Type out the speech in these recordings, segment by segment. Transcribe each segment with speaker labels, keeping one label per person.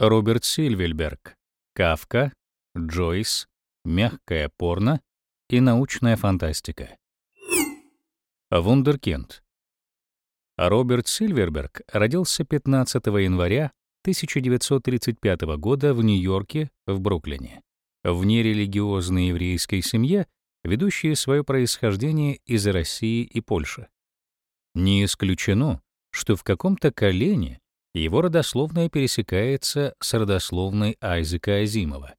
Speaker 1: Роберт Сильвельберг, Кавка, Джойс, мягкое порно и научная фантастика. Вундеркинд. Роберт Сильверберг родился 15 января 1935 года в Нью-Йорке, в Бруклине, в нерелигиозной еврейской семье, ведущей свое происхождение из России и Польши. Не исключено, что в каком-то колене его родословная пересекается с родословной Айзека Азимова.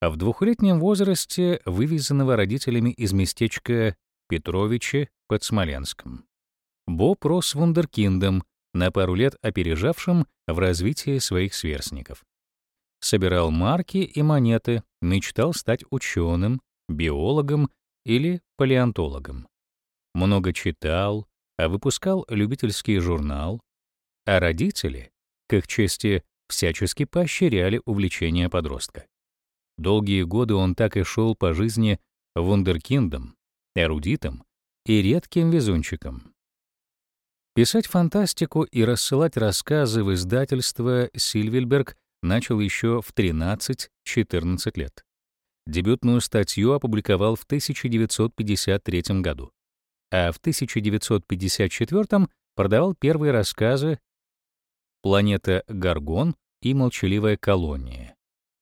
Speaker 1: А в двухлетнем возрасте вывезенного родителями из местечка Петровичи под Смоленском. Боб рос вундеркиндом, на пару лет опережавшим в развитии своих сверстников. Собирал марки и монеты, мечтал стать ученым, биологом или палеонтологом. Много читал, а выпускал любительский журнал, а родители, к их чести, всячески поощряли увлечение подростка. Долгие годы он так и шел по жизни вундеркиндом, эрудитом и редким везунчиком. Писать фантастику и рассылать рассказы в издательство Сильвельберг начал еще в 13-14 лет. Дебютную статью опубликовал в 1953 году, а в 1954 продавал первые рассказы «Планета Гаргон» и «Молчаливая колония».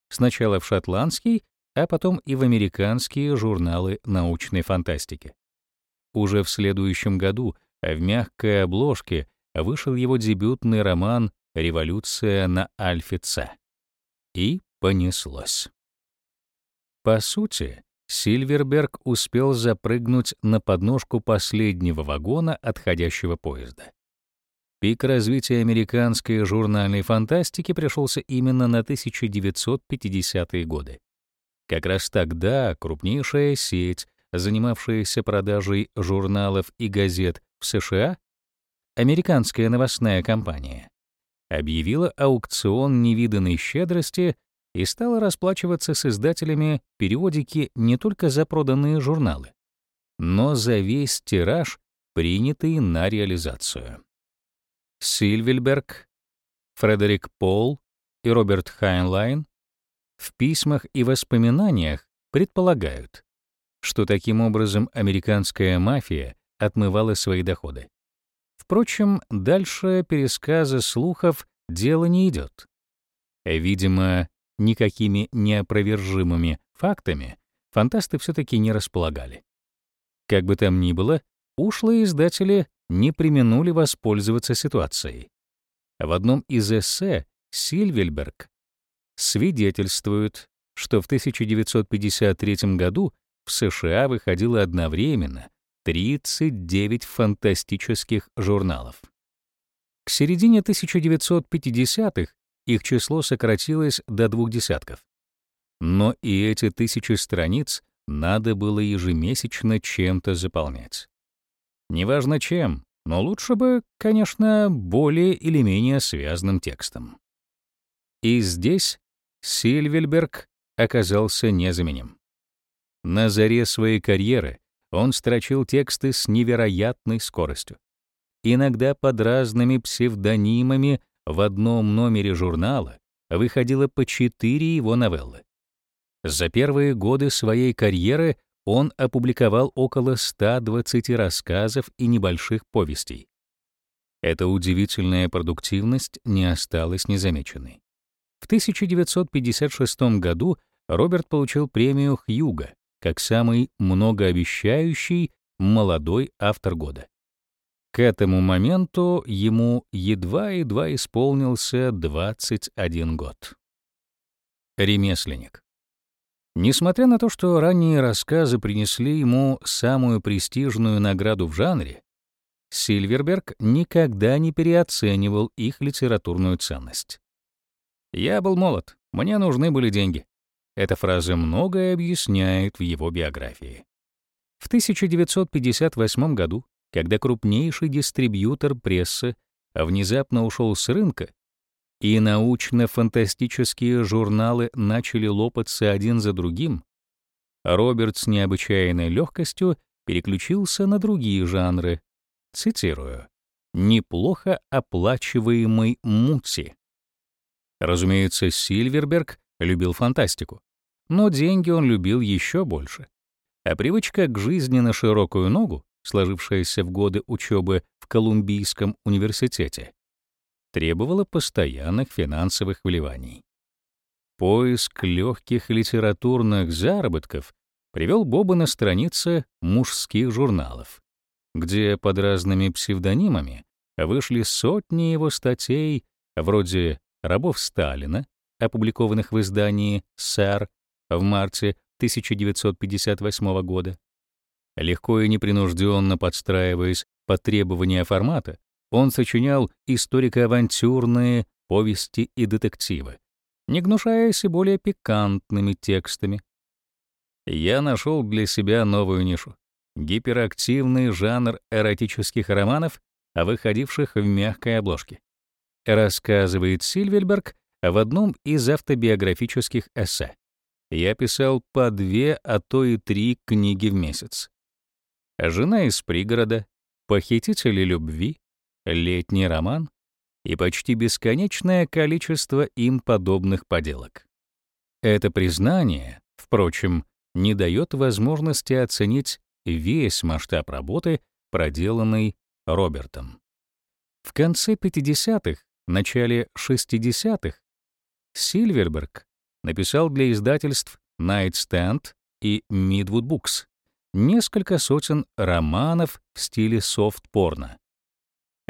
Speaker 1: Сначала в шотландский, а потом и в американские журналы научной фантастики. Уже в следующем году в мягкой обложке вышел его дебютный роман «Революция на Альфе-Ц». И понеслось. По сути, Сильверберг успел запрыгнуть на подножку последнего вагона отходящего поезда. Пик развития американской журнальной фантастики пришелся именно на 1950-е годы. Как раз тогда крупнейшая сеть, занимавшаяся продажей журналов и газет в США, американская новостная компания, объявила аукцион невиданной щедрости и стала расплачиваться с издателями периодики не только за проданные журналы, но за весь тираж, принятый на реализацию. Сильверберг, Фредерик Пол и Роберт Хайнлайн в письмах и воспоминаниях предполагают, что таким образом американская мафия отмывала свои доходы. Впрочем, дальше пересказа слухов дело не идет. Видимо, никакими неопровержимыми фактами фантасты все-таки не располагали. Как бы там ни было, ушлые издатели не применули воспользоваться ситуацией. В одном из эссе Сильвельберг свидетельствует, что в 1953 году в США выходило одновременно 39 фантастических журналов. К середине 1950-х их число сократилось до двух десятков. Но и эти тысячи страниц надо было ежемесячно чем-то заполнять. Неважно чем, но лучше бы, конечно, более или менее связанным текстом. И здесь Сильвельберг оказался незаменим. На заре своей карьеры он строчил тексты с невероятной скоростью. Иногда под разными псевдонимами в одном номере журнала выходило по четыре его новеллы. За первые годы своей карьеры он опубликовал около 120 рассказов и небольших повестей. Эта удивительная продуктивность не осталась незамеченной. В 1956 году Роберт получил премию Хьюга как самый многообещающий молодой автор года. К этому моменту ему едва-едва исполнился 21 год. Ремесленник. Несмотря на то, что ранние рассказы принесли ему самую престижную награду в жанре, Сильверберг никогда не переоценивал их литературную ценность. «Я был молод, мне нужны были деньги». Эта фраза многое объясняет в его биографии. В 1958 году, когда крупнейший дистрибьютор прессы внезапно ушел с рынка, и научно-фантастические журналы начали лопаться один за другим, Роберт с необычайной легкостью переключился на другие жанры. Цитирую. «Неплохо оплачиваемый мути». Разумеется, Сильверберг любил фантастику, но деньги он любил еще больше. А привычка к жизни на широкую ногу, сложившаяся в годы учебы в Колумбийском университете, требовала постоянных финансовых вливаний. Поиск легких литературных заработков привел Боба на страницы мужских журналов, где под разными псевдонимами вышли сотни его статей вроде «Рабов Сталина», опубликованных в издании «Сэр» в марте 1958 года. Легко и непринужденно подстраиваясь под требования формата, он сочинял историко-авантюрные повести и детективы, не гнушаясь и более пикантными текстами. Я нашел для себя новую нишу — гиперактивный жанр эротических романов, выходивших в мягкой обложке. Рассказывает Сильвельберг в одном из автобиографических эссе. Я писал по две, а то и три книги в месяц. «Жена из пригорода», «Похитители любви», «Летний роман», и почти бесконечное количество им подобных поделок. Это признание, впрочем, не дает возможности оценить весь масштаб работы, проделанной Робертом. В конце 50-х, начале 60-х Сильверберг написал для издательств Nightstand и Midwood Books несколько сотен романов в стиле софт-порно.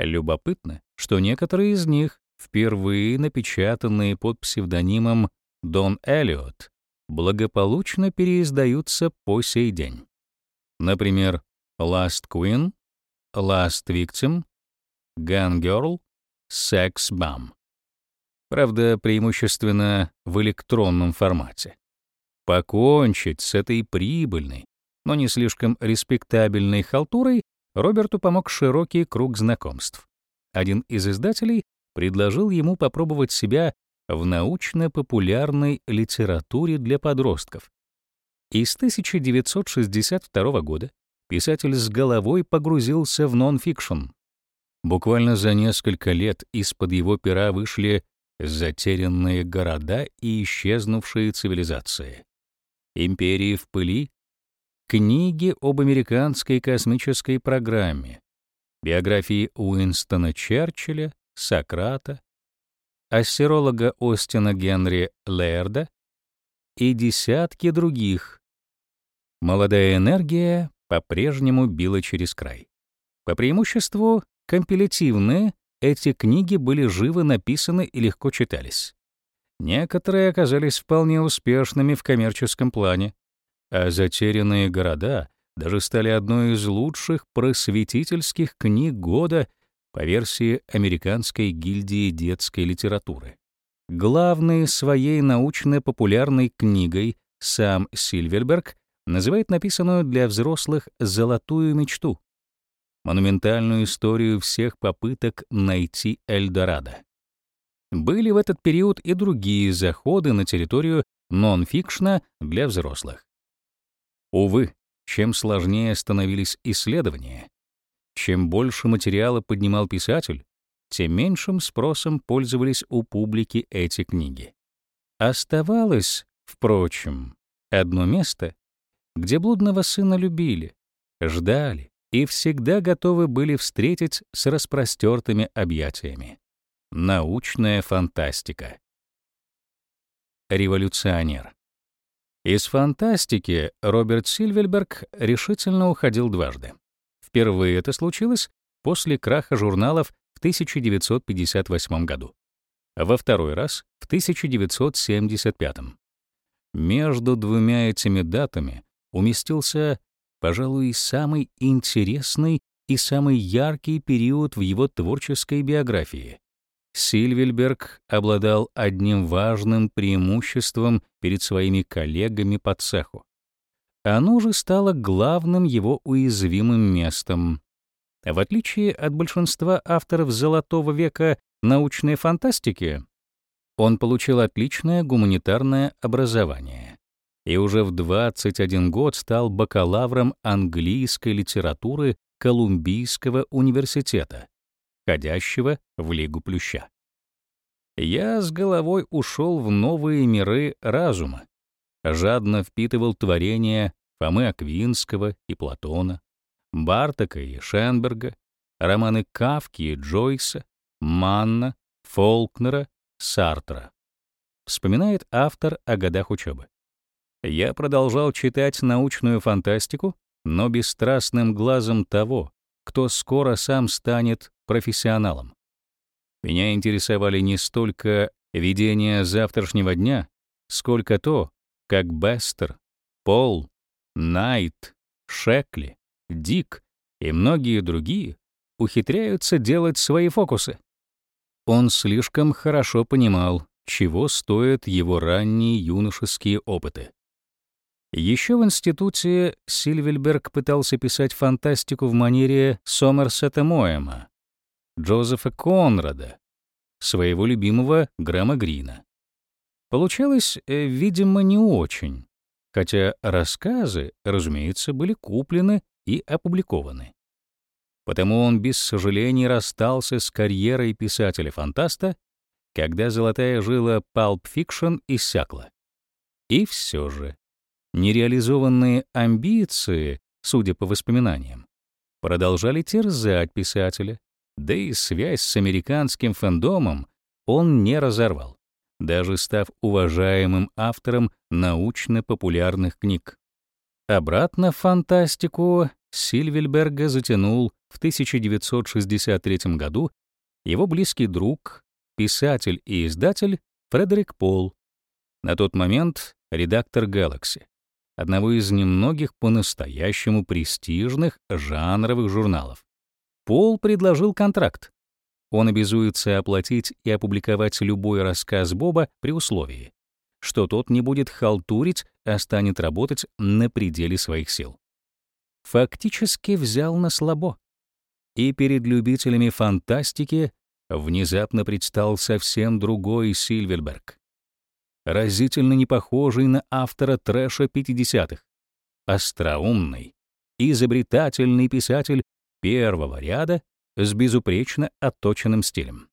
Speaker 1: Любопытно, что некоторые из них, впервые напечатанные под псевдонимом Дон Эллиот, благополучно переиздаются по сей день. Например, Last Queen, Last Victim, Gun Girl, Sex Bum. Правда, преимущественно в электронном формате. Покончить с этой прибыльной, но не слишком респектабельной халтурой Роберту помог широкий круг знакомств. Один из издателей предложил ему попробовать себя в научно-популярной литературе для подростков. И с 1962 года писатель с головой погрузился в нон-фикшн. Буквально за несколько лет из-под его пера вышли «Затерянные города и исчезнувшие цивилизации», «Империи в пыли», книги об американской космической программе, биографии Уинстона Черчилля, Сократа, ассиролога Остина Генри Лерда и десятки других. Молодая энергия по-прежнему била через край. По преимуществу компилятивные, эти книги были живо написаны и легко читались. Некоторые оказались вполне успешными в коммерческом плане, а «Затерянные города» даже стали одной из лучших просветительских книг года по версии Американской гильдии детской литературы. Главной своей научно-популярной книгой сам Сильверберг называет написанную для взрослых «золотую мечту» — монументальную историю всех попыток найти Эльдорадо. Были в этот период и другие заходы на территорию нон-фикшна для взрослых. Увы, чем сложнее становились исследования, чем больше материала поднимал писатель, тем меньшим спросом пользовались у публики эти книги. Оставалось, впрочем, одно место, где блудного сына любили, ждали и всегда готовы были встретить с распростертыми объятиями. Научная фантастика. Революционер. Из фантастики Роберт Сильвельберг решительно уходил дважды. Впервые это случилось после краха журналов в 1958 году. Во второй раз — в 1975. Между двумя этими датами уместился, пожалуй, самый интересный и самый яркий период в его творческой биографии Сильвельберг обладал одним важным преимуществом перед своими коллегами по цеху. Оно же стало главным его уязвимым местом. В отличие от большинства авторов «Золотого века» научной фантастики, он получил отличное гуманитарное образование и уже в 21 год стал бакалавром английской литературы Колумбийского университета ходящего в Лигу Плюща. я с головой ушел в новые миры разума, жадно впитывал творения Фомы Аквинского и Платона, Бартака и Шенберга, романы Кавки и Джойса, Манна, Фолкнера, Сартра. Вспоминает автор о годах учебы. Я продолжал читать научную фантастику, но бесстрастным глазом того, кто скоро сам станет профессионалом. Меня интересовали не столько видения завтрашнего дня, сколько то, как Бестер, Пол, Найт, Шекли, Дик и многие другие ухитряются делать свои фокусы. Он слишком хорошо понимал, чего стоят его ранние юношеские опыты. Еще в институте Сильвельберг пытался писать фантастику в манере Сомерсета Моэма, Джозефа Конрада, своего любимого Грэма Грина. Получалось, э, видимо, не очень, хотя рассказы, разумеется, были куплены и опубликованы. Потому он без сожалений расстался с карьерой писателя-фантаста, когда золотая жила Pulp Fiction иссякла. И все же, нереализованные амбиции, судя по воспоминаниям, продолжали терзать писателя, да и связь с американским фэндомом он не разорвал даже став уважаемым автором научно-популярных книг. Обратно в фантастику Сильвельберга затянул в 1963 году его близкий друг, писатель и издатель Фредерик Пол, на тот момент редактор Galaxy, одного из немногих по-настоящему престижных жанровых журналов. Пол предложил контракт он обязуется оплатить и опубликовать любой рассказ Боба при условии, что тот не будет халтурить, а станет работать на пределе своих сил. Фактически взял на слабо. И перед любителями фантастики внезапно предстал совсем другой Сильверберг. Разительно не похожий на автора трэша 50-х. Остроумный, изобретательный писатель первого ряда с безупречно отточенным стилем.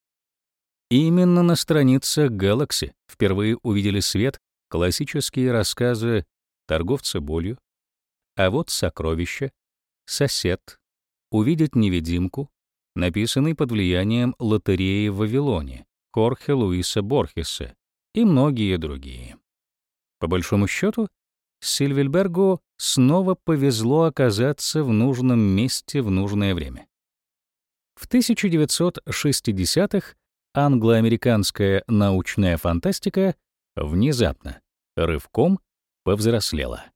Speaker 1: Именно на страницах Galaxy впервые увидели свет классические рассказы «Торговца болью», «А вот сокровище», «Сосед», «Увидеть невидимку», написанный под влиянием лотереи в Вавилоне, Хорхе Луиса Борхеса и многие другие. По большому счету, Сильвельбергу снова повезло оказаться в нужном месте в нужное время. В 1960-х англо-американская научная фантастика внезапно, рывком повзрослела,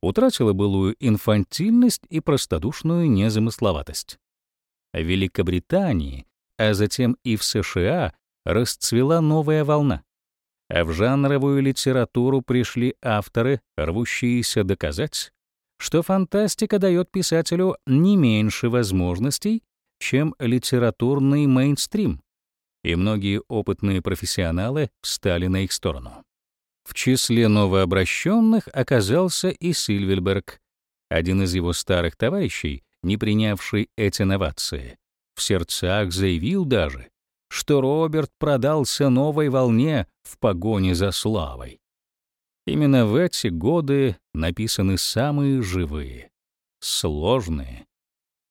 Speaker 1: утратила былую инфантильность и простодушную незамысловатость. В Великобритании, а затем и в США расцвела новая волна. А в жанровую литературу пришли авторы, рвущиеся доказать, что фантастика дает писателю не меньше возможностей, чем литературный мейнстрим, и многие опытные профессионалы встали на их сторону. В числе новообращенных оказался и Сильвельберг, один из его старых товарищей, не принявший эти новации. В сердцах заявил даже, что Роберт продался новой волне в погоне за славой. Именно в эти годы написаны самые живые, сложные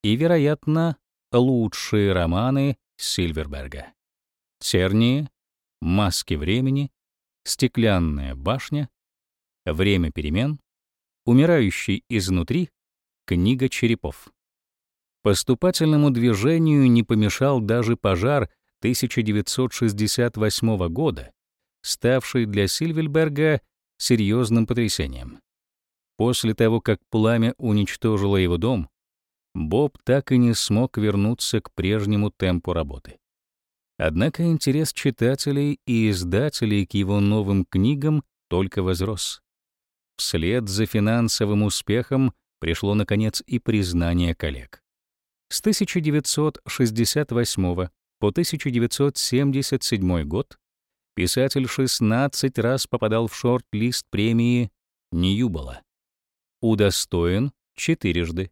Speaker 1: и, вероятно, лучшие романы Сильверберга. «Тернии», «Маски времени», «Стеклянная башня», «Время перемен», «Умирающий изнутри», «Книга черепов». Поступательному движению не помешал даже пожар 1968 года, ставший для Сильвельберга серьезным потрясением. После того, как пламя уничтожило его дом, Боб так и не смог вернуться к прежнему темпу работы. Однако интерес читателей и издателей к его новым книгам только возрос. Вслед за финансовым успехом пришло, наконец, и признание коллег. С 1968 по 1977 год писатель 16 раз попадал в шорт-лист премии Ньюбола. Удостоен четырежды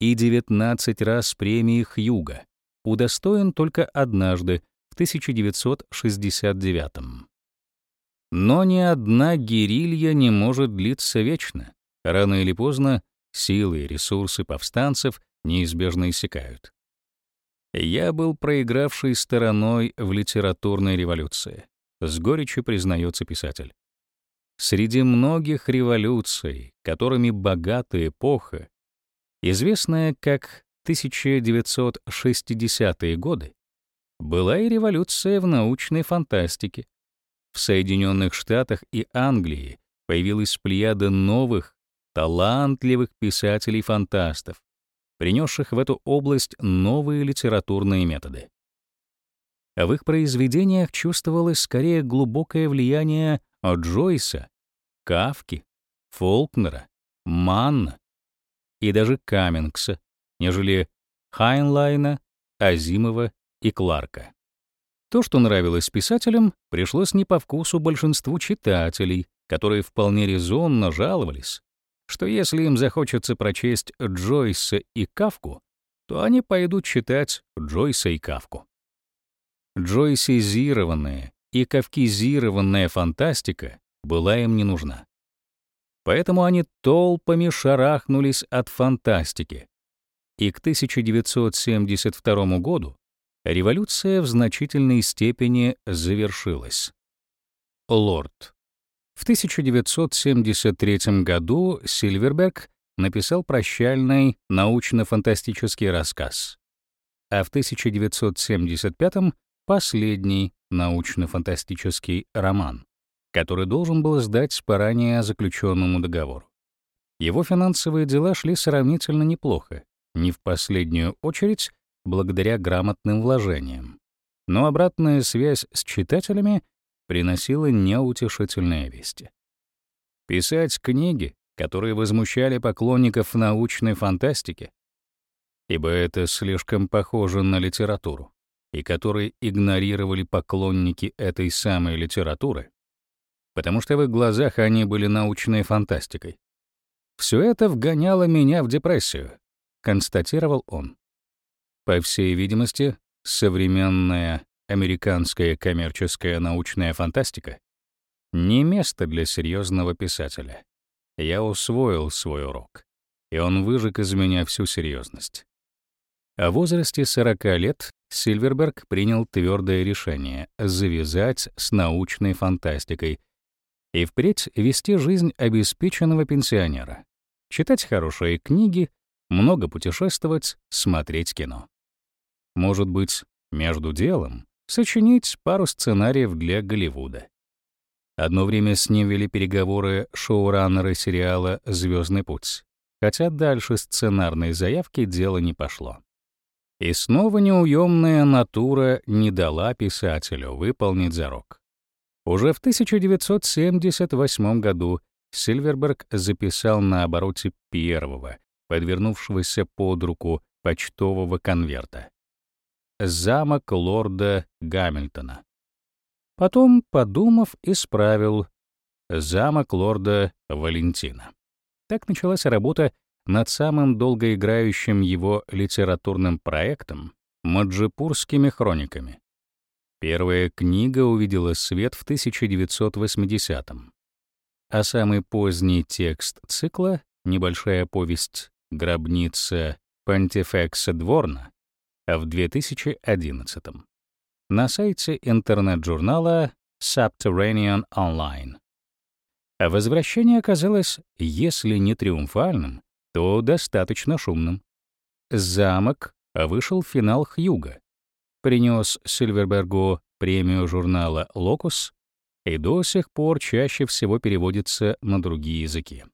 Speaker 1: и 19 раз премии Хьюга, удостоен только однажды в 1969. Но ни одна герилья не может длиться вечно. Рано или поздно силы и ресурсы повстанцев неизбежно иссякают. Я был проигравшей стороной в литературной революции, с горечью признается писатель. Среди многих революций, которыми богата эпоха, известная как 1960-е годы, была и революция в научной фантастике. В Соединенных Штатах и Англии появилась плеяда новых, талантливых писателей-фантастов, принесших в эту область новые литературные методы. В их произведениях чувствовалось скорее глубокое влияние Джойса, Кавки, Фолкнера, Манна и даже Каммингса, нежели Хайнлайна, Азимова и Кларка. То, что нравилось писателям, пришлось не по вкусу большинству читателей, которые вполне резонно жаловались, что если им захочется прочесть Джойса и Кавку, то они пойдут читать Джойса и Кавку. Джойсизированная и кавкизированная фантастика была им не нужна. Поэтому они толпами шарахнулись от фантастики. И к 1972 году революция в значительной степени завершилась. Лорд. В 1973 году Сильверберг написал прощальный научно-фантастический рассказ, а в 1975 — последний научно-фантастический роман, который должен был сдать по ранее заключенному договору. Его финансовые дела шли сравнительно неплохо, не в последнюю очередь благодаря грамотным вложениям. Но обратная связь с читателями приносила неутешительные вести. Писать книги, которые возмущали поклонников научной фантастики, ибо это слишком похоже на литературу, и которые игнорировали поклонники этой самой литературы, потому что в их глазах они были научной фантастикой. Все это вгоняло меня в депрессию, констатировал он. По всей видимости, современная американская коммерческая научная фантастика — не место для серьезного писателя. Я усвоил свой урок, и он выжег из меня всю серьезность. В возрасте 40 лет Сильверберг принял твердое решение завязать с научной фантастикой и впредь вести жизнь обеспеченного пенсионера, читать хорошие книги, много путешествовать, смотреть кино. Может быть, между делом сочинить пару сценариев для Голливуда. Одно время с ним вели переговоры шоураннеры сериала «Звездный путь», хотя дальше сценарной заявки дело не пошло. И снова неуемная натура не дала писателю выполнить зарок. Уже в 1978 году Сильверберг записал на обороте первого, подвернувшегося под руку почтового конверта замок лорда Гамильтона. Потом, подумав, исправил замок лорда Валентина. Так началась работа над самым долгоиграющим его литературным проектом «Маджипурскими хрониками». Первая книга увидела свет в 1980-м, а самый поздний текст цикла, небольшая повесть «Гробница Пантифекса Дворна», в 2011 на сайте интернет-журнала Subterranean Online. А возвращение оказалось, если не триумфальным, то достаточно шумным. «Замок» вышел в финал Хьюга, принес Сильвербергу премию журнала «Локус» и до сих пор чаще всего переводится на другие языки.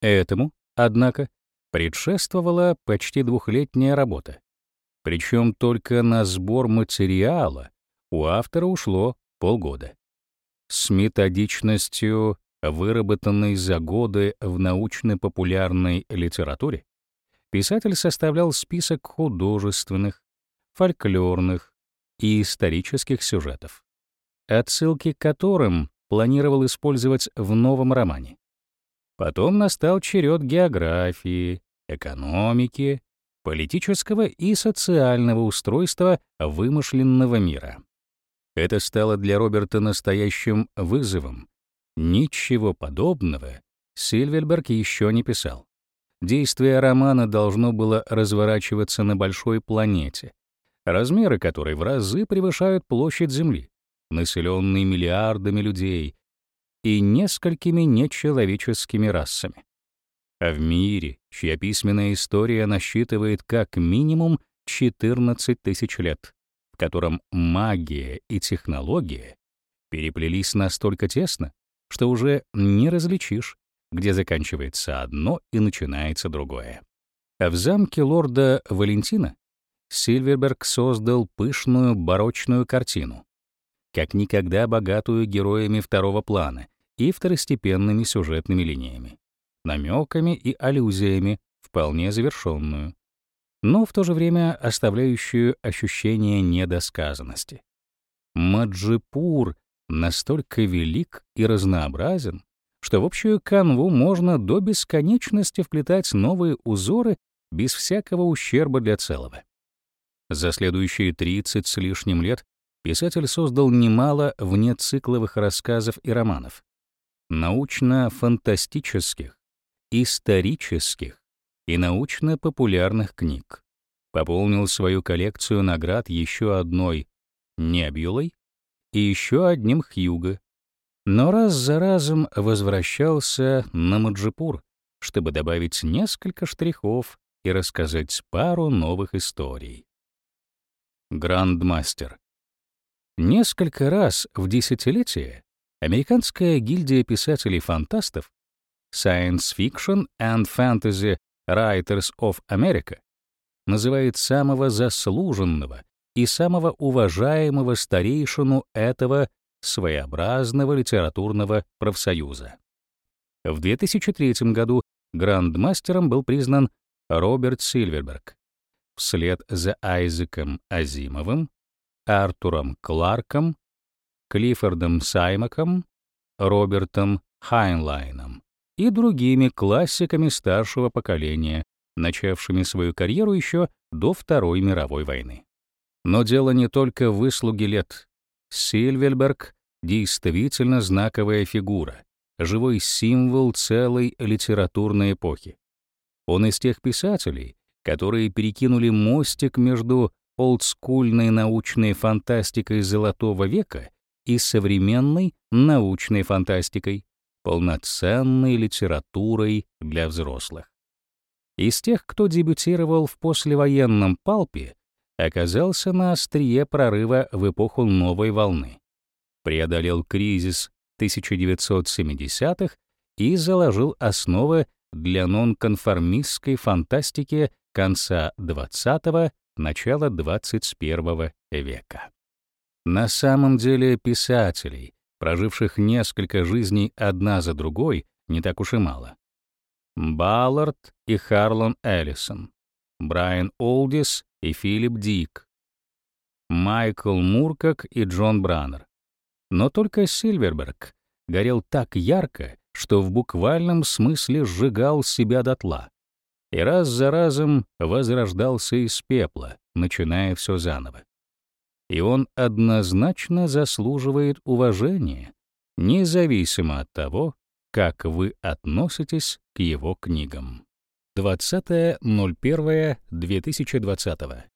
Speaker 1: Этому, однако, предшествовала почти двухлетняя работа, причем только на сбор материала у автора ушло полгода. С методичностью, выработанной за годы в научно-популярной литературе, писатель составлял список художественных, фольклорных и исторических сюжетов, отсылки к которым планировал использовать в новом романе. Потом настал черед географии, экономики политического и социального устройства вымышленного мира. Это стало для Роберта настоящим вызовом. Ничего подобного Сильверберг еще не писал. Действие романа должно было разворачиваться на большой планете, размеры которой в разы превышают площадь Земли, населенной миллиардами людей и несколькими нечеловеческими расами. А в мире, чья письменная история насчитывает как минимум 14 тысяч лет, в котором магия и технология переплелись настолько тесно, что уже не различишь, где заканчивается одно и начинается другое. А в замке лорда Валентина Сильверберг создал пышную барочную картину, как никогда богатую героями второго плана и второстепенными сюжетными линиями, намеками и аллюзиями, вполне завершенную, но в то же время оставляющую ощущение недосказанности. Маджипур настолько велик и разнообразен, что в общую канву можно до бесконечности вплетать новые узоры без всякого ущерба для целого. За следующие 30 с лишним лет писатель создал немало внецикловых рассказов и романов, научно-фантастических, исторических и научно-популярных книг. Пополнил свою коллекцию наград еще одной «Небюлой» и еще одним «Хьюго», но раз за разом возвращался на Маджипур, чтобы добавить несколько штрихов и рассказать пару новых историй. Грандмастер. Несколько раз в десятилетие американская гильдия писателей-фантастов Science Fiction and Fantasy Writers of America называет самого заслуженного и самого уважаемого старейшину этого своеобразного литературного профсоюза. В 2003 году грандмастером был признан Роберт Сильверберг. Вслед за Айзеком Азимовым, Артуром Кларком, Клиффордом Саймаком, Робертом Хайнлайном и другими классиками старшего поколения, начавшими свою карьеру еще до Второй мировой войны. Но дело не только в выслуге лет. Сильвельберг действительно знаковая фигура, живой символ целой литературной эпохи. Он из тех писателей, которые перекинули мостик между олдскульной научной фантастикой Золотого века и современной научной фантастикой, полноценной литературой для взрослых. Из тех, кто дебютировал в послевоенном палпе, оказался на острие прорыва в эпоху новой волны преодолел кризис 1970-х и заложил основы для нонконформистской фантастики конца XX – начала XXI века. На самом деле писателей, проживших несколько жизней одна за другой, не так уж и мало. Баллард и Харлон Эллисон, Брайан Олдис и Филипп Дик, Майкл Муркак и Джон Браннер, но только Сильверберг горел так ярко, что в буквальном смысле сжигал себя дотла. И раз за разом возрождался из пепла, начиная все заново. И он однозначно заслуживает уважения, независимо от того, как вы относитесь к его книгам. 20.01.2020